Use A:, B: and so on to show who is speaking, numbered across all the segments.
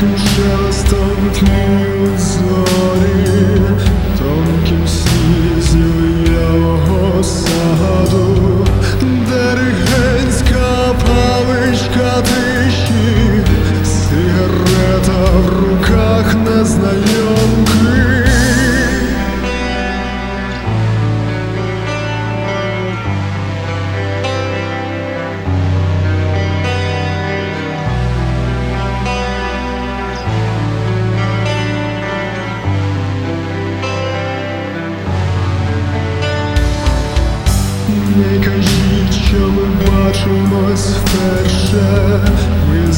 A: Тихо часто витліють тонким слізів явого саду, Дерегенська паличка тиші, сигарета в руках не знаю. не кажіть, що ми бачимось вперше. Ми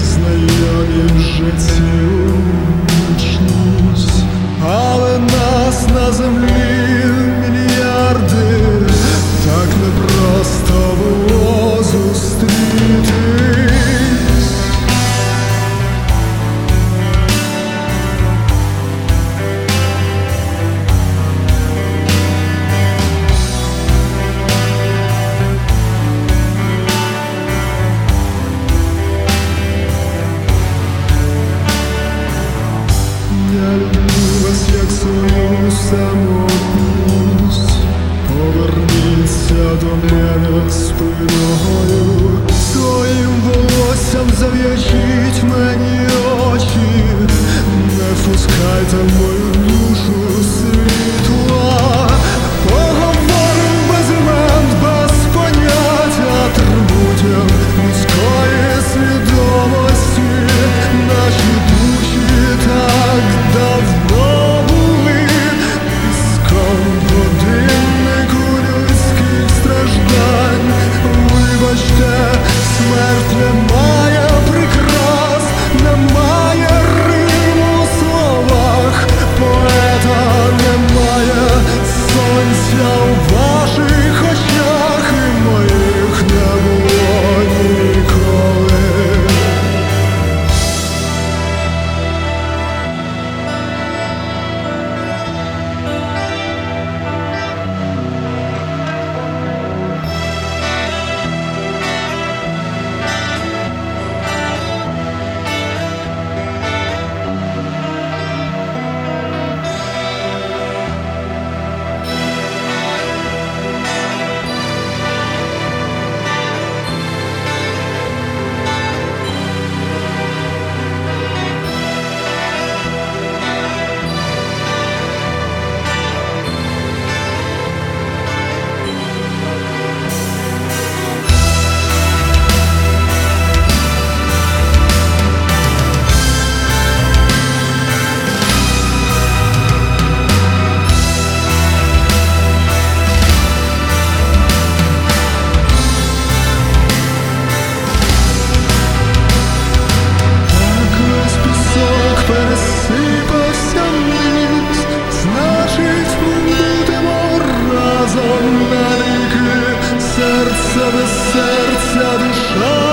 A: Повернися до мене спиною mertle of the sobie serca dyszać.